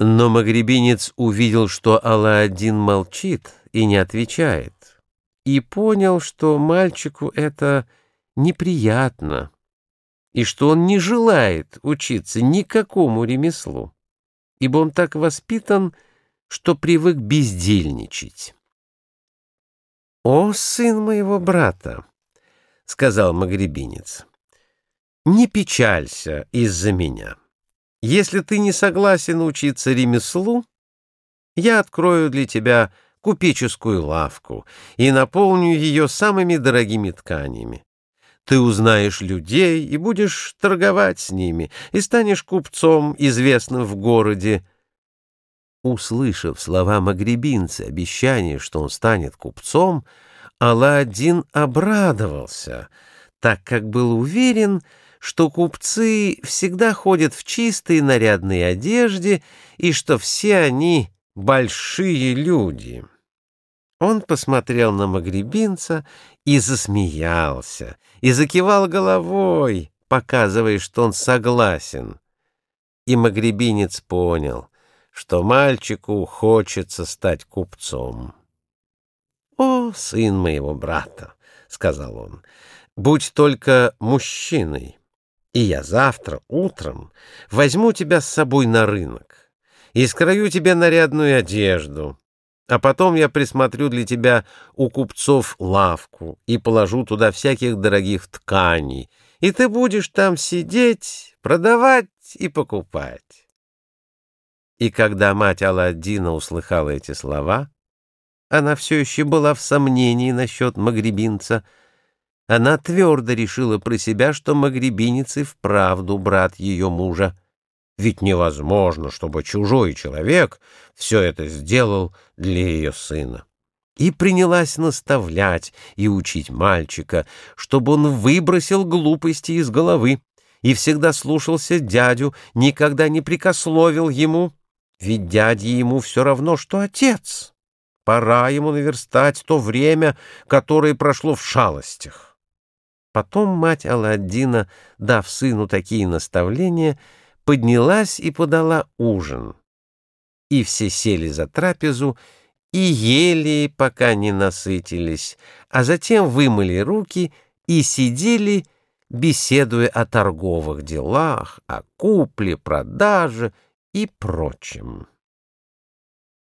Но магребинец увидел, что Алла-один молчит и не отвечает, и понял, что мальчику это неприятно, и что он не желает учиться никакому ремеслу, ибо он так воспитан, что привык бездельничать. «О, сын моего брата!» — сказал магребинец. «Не печалься из-за меня». Если ты не согласен учиться ремеслу, я открою для тебя купеческую лавку и наполню ее самыми дорогими тканями. Ты узнаешь людей и будешь торговать с ними, и станешь купцом, известным в городе. Услышав слова магребинца, обещание, что он станет купцом, Алладин обрадовался, так как был уверен, что купцы всегда ходят в чистой нарядной одежде и что все они большие люди. Он посмотрел на магребинца и засмеялся, и закивал головой, показывая, что он согласен. И магребинец понял, что мальчику хочется стать купцом. «О, сын моего брата!» — сказал он, — «будь только мужчиной, и я завтра утром возьму тебя с собой на рынок и скрою тебе нарядную одежду, а потом я присмотрю для тебя у купцов лавку и положу туда всяких дорогих тканей, и ты будешь там сидеть, продавать и покупать. И когда мать Алладдина услыхала эти слова, она все еще была в сомнении насчет магребинца — она твердо решила про себя, что магребинец и вправду брат ее мужа. Ведь невозможно, чтобы чужой человек все это сделал для ее сына. И принялась наставлять и учить мальчика, чтобы он выбросил глупости из головы и всегда слушался дядю, никогда не прикословил ему, ведь дядя ему все равно, что отец. Пора ему наверстать то время, которое прошло в шалостях. Потом мать Аладдина, дав сыну такие наставления, поднялась и подала ужин. И все сели за трапезу и ели, пока не насытились, а затем вымыли руки и сидели, беседуя о торговых делах, о купле, продаже и прочем.